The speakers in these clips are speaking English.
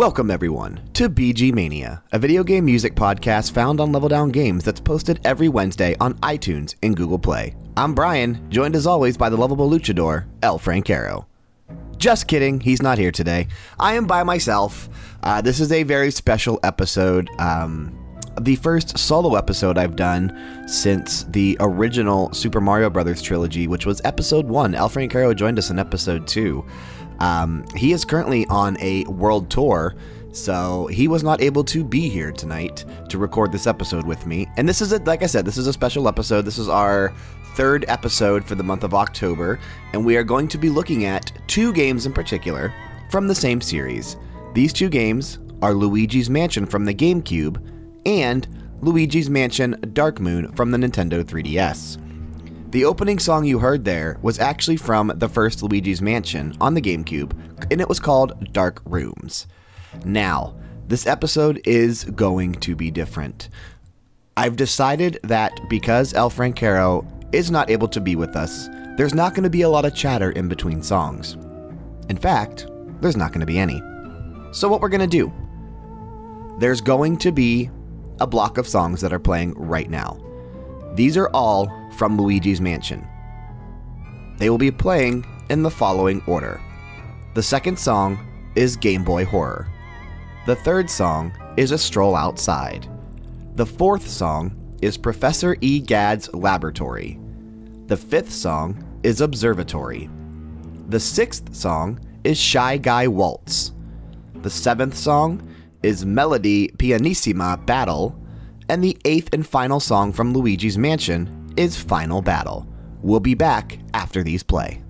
Welcome, everyone, to BG Mania, a video game music podcast found on Level Down Games that's posted every Wednesday on iTunes and Google Play. I'm Brian, joined as always by the lovable luchador, El Francaro. Just kidding, he's not here today. I am by myself. Uh, this is a very special episode. Um, the first solo episode I've done since the original Super Mario Brothers trilogy, which was episode one. El Francaro joined us in episode two. Um, he is currently on a world tour, so he was not able to be here tonight to record this episode with me. And this is a, like I said, this is a special episode. This is our third episode for the month of October, and we are going to be looking at two games in particular from the same series. These two games are Luigi's Mansion from the GameCube and Luigi's Mansion Dark Moon from the Nintendo 3DS. The opening song you heard there was actually from the first Luigi's Mansion on the GameCube, and it was called Dark Rooms. Now, this episode is going to be different. I've decided that because El Francaro is not able to be with us, there's not going to be a lot of chatter in between songs. In fact, there's not going to be any. So, what we're going to do? There's going to be a block of songs that are playing right now. These are all from Luigi's Mansion. They will be playing in the following order. The second song is Game Boy Horror. The third song is A Stroll Outside. The fourth song is Professor E. Gadd's Laboratory. The fifth song is Observatory. The sixth song is Shy Guy Waltz. The seventh song is Melody Pianissima Battle. And the eighth and final song from Luigi's Mansion is Final Battle. We'll be back after these play.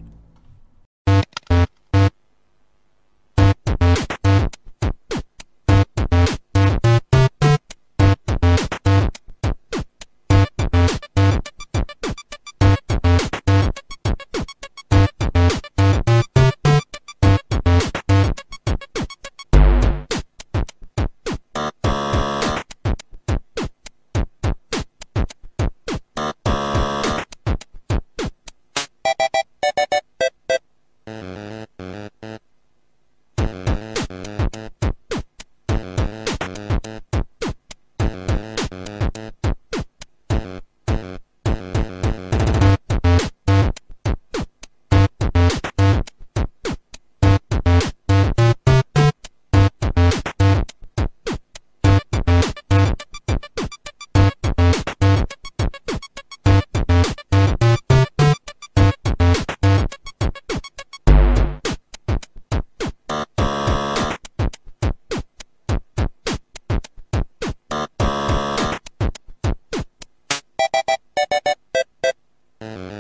Mm-hmm.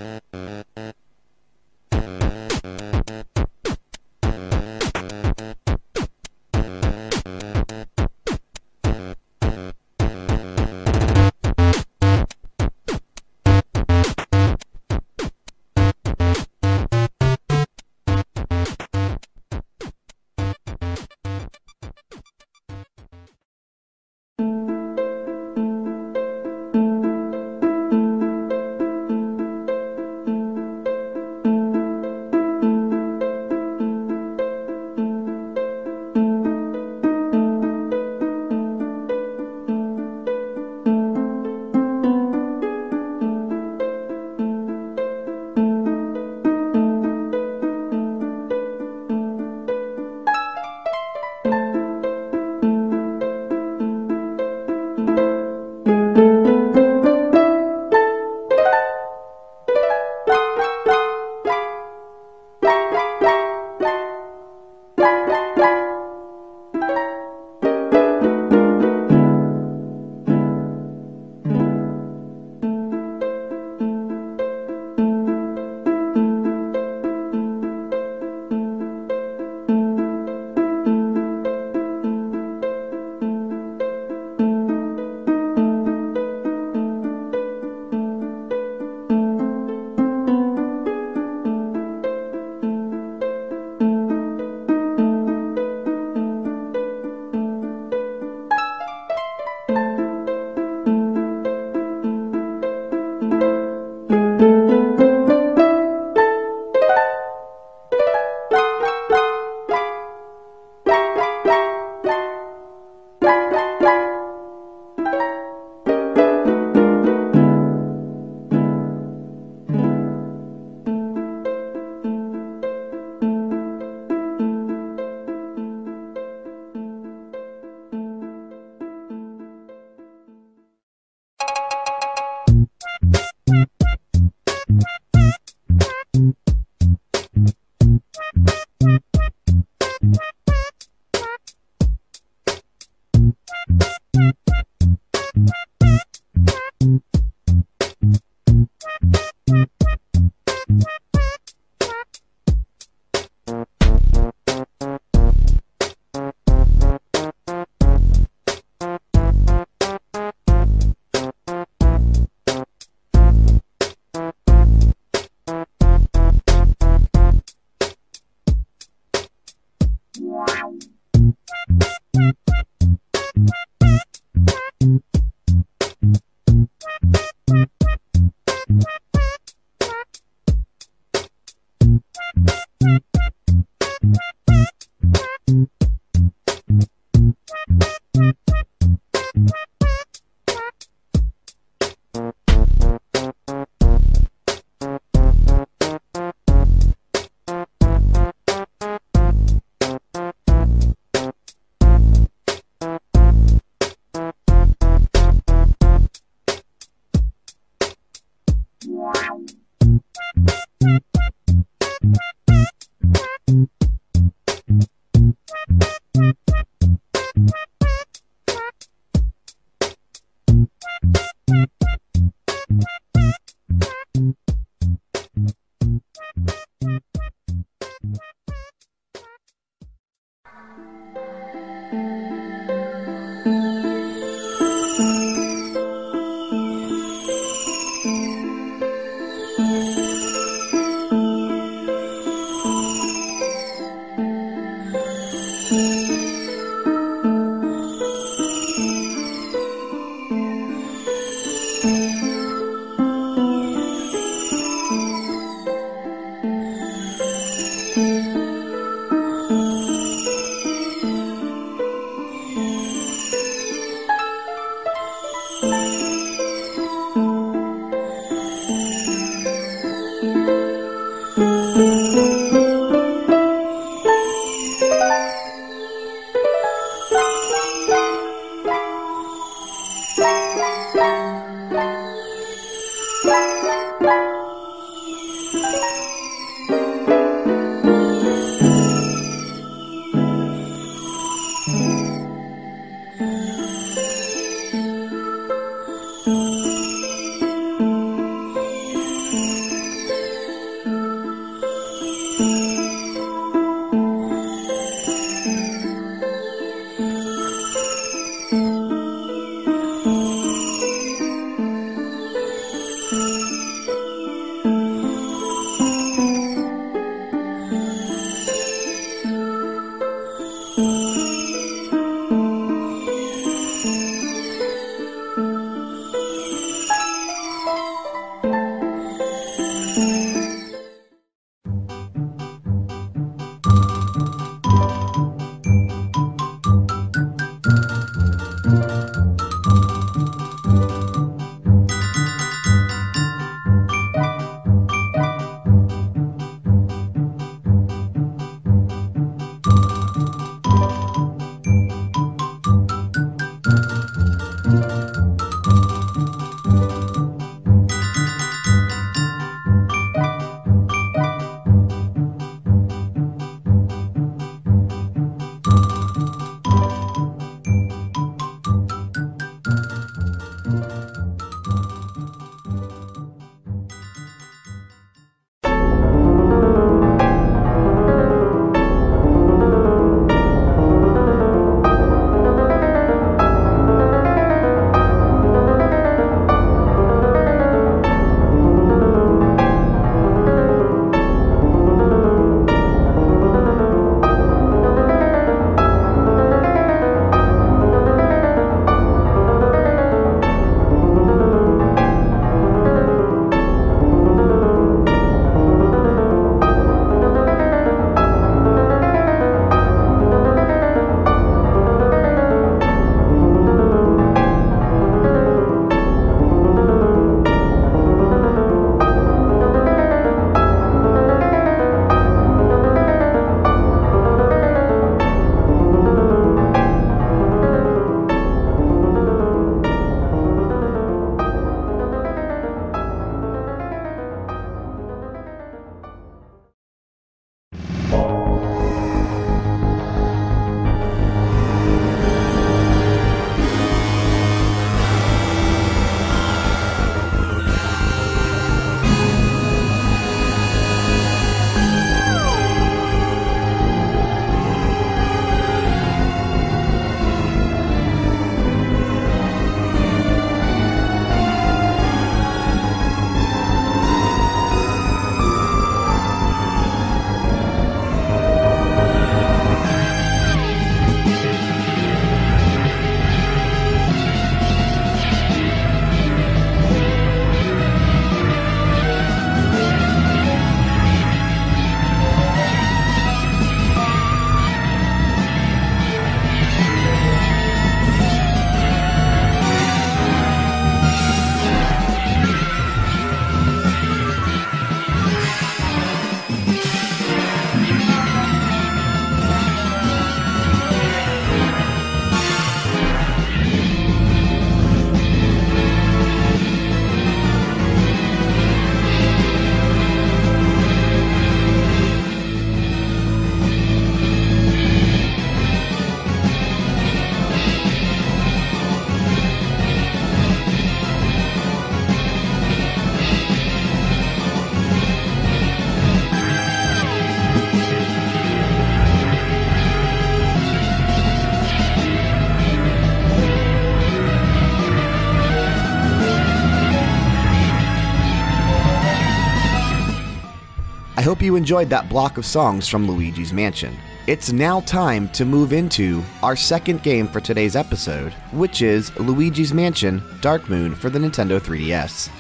Hope you enjoyed that block of songs from Luigi's Mansion. It's now time to move into our second game for today's episode, which is Luigi's Mansion Dark Moon for the Nintendo 3DS.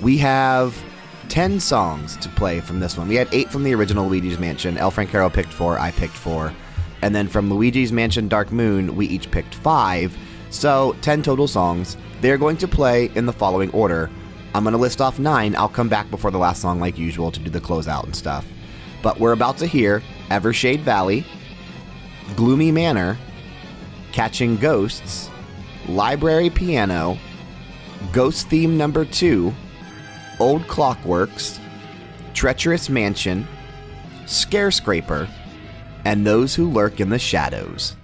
We have 10 songs to play from this one. We had 8 from the original Luigi's Mansion. El Francaro picked 4, I picked 4. And then from Luigi's Mansion Dark Moon, we each picked 5. So, 10 total songs. They're going to play in the following order. I'm going to list off 9. I'll come back before the last song, like usual, to do the closeout and stuff. But we're about to hear Evershade Valley, Gloomy Manor, Catching Ghosts, Library Piano, Ghost Theme Number 2, Old Clockworks, Treacherous Mansion, Scarescraper, and Those Who Lurk in the Shadows.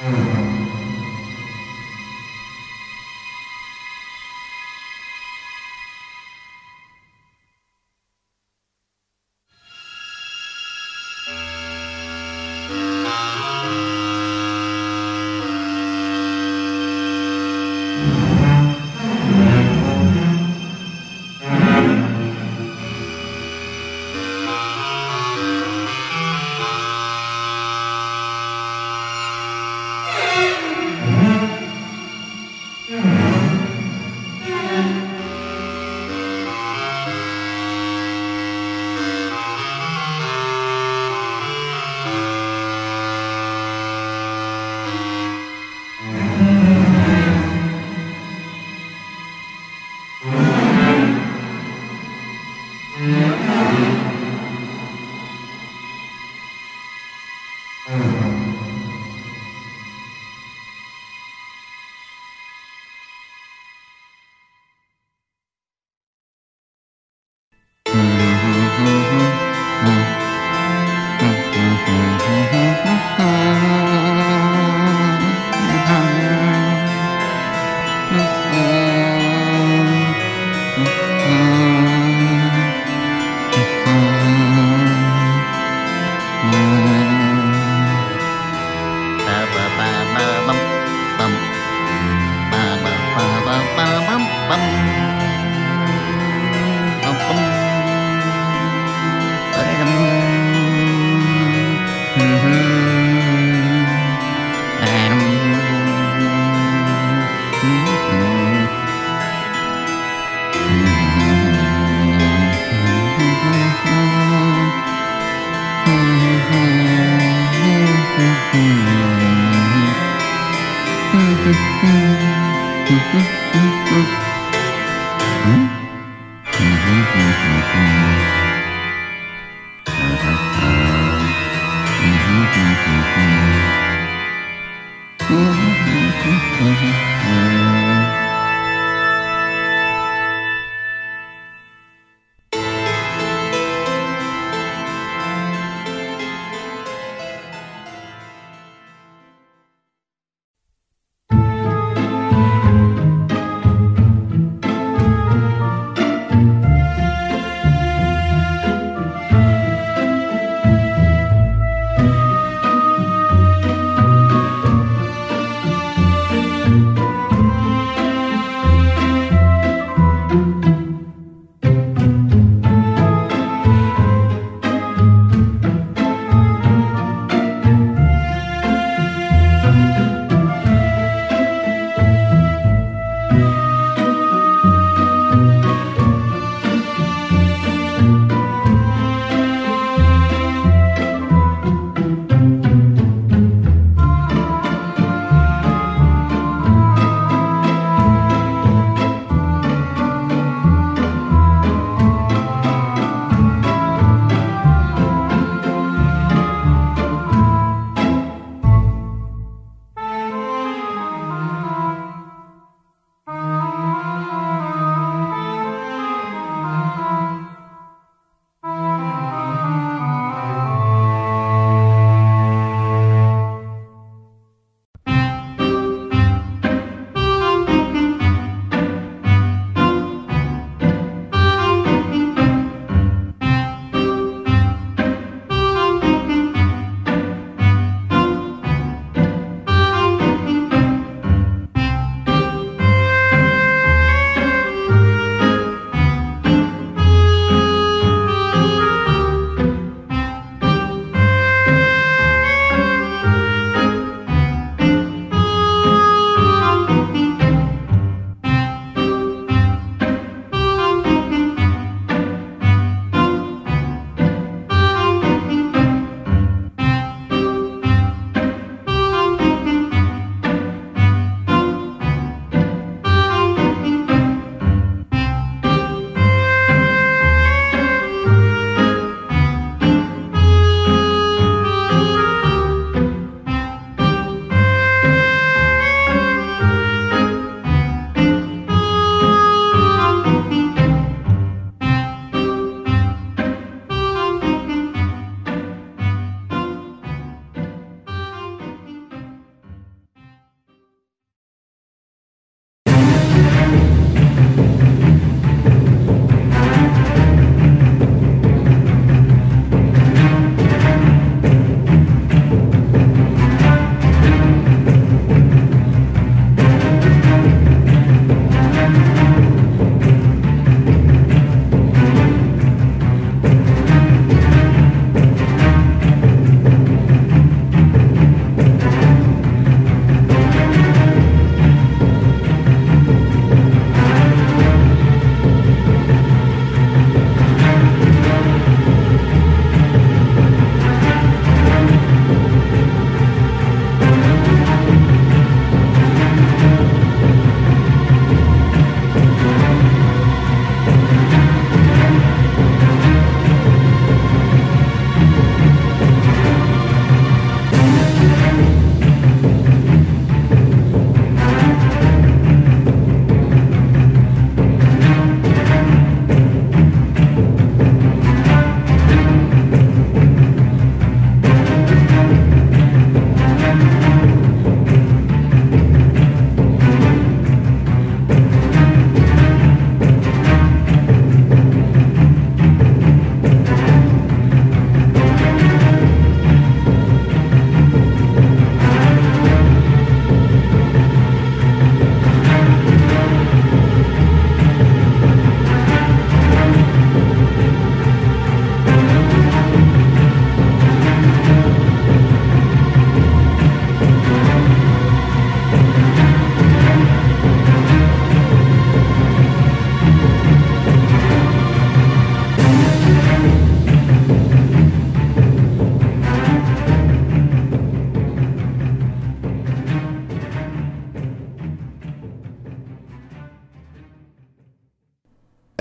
Mm-hmm.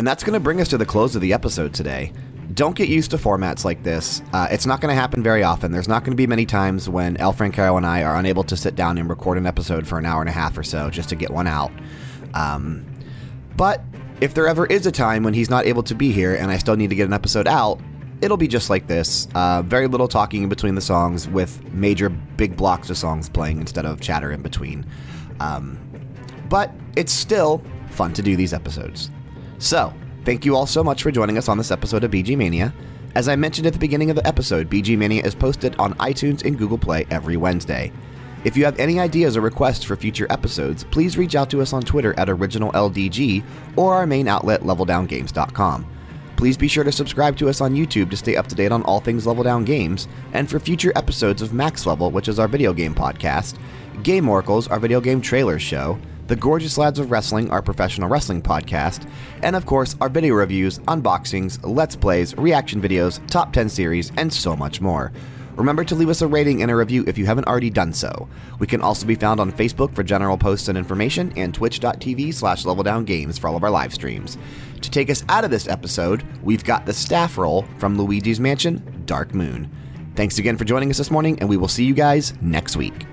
That's going to bring us to the close of the episode today. Don't get used to formats like this. Uh, it's not going to happen very often. There's not going to be many times when El Francaro and I are unable to sit down and record an episode for an hour and a half or so just to get one out. Um, but if there ever is a time when he's not able to be here and I still need to get an episode out, it'll be just like this. Uh, very little talking in between the songs with major big blocks of songs playing instead of chatter in between. Um, but it's still fun to do these episodes. So, thank you all so much for joining us on this episode of BG Mania. As I mentioned at the beginning of the episode, BG Mania is posted on iTunes and Google Play every Wednesday. If you have any ideas or requests for future episodes, please reach out to us on Twitter at OriginalLDG or our main outlet, LevelDownGames.com. Please be sure to subscribe to us on YouTube to stay up to date on all things Level Down Games, and for future episodes of Max Level, which is our video game podcast, Game Oracles, our video game trailer show, The Gorgeous Lads of Wrestling, our professional wrestling podcast, and of course, our video reviews, unboxings, let's plays, reaction videos, top 10 series, and so much more. Remember to leave us a rating and a review if you haven't already done so. We can also be found on Facebook for general posts and information, and twitch.tv slash leveldowngames for all of our live streams. To take us out of this episode, we've got the staff roll from Luigi's Mansion, Dark Moon. Thanks again for joining us this morning, and we will see you guys next week.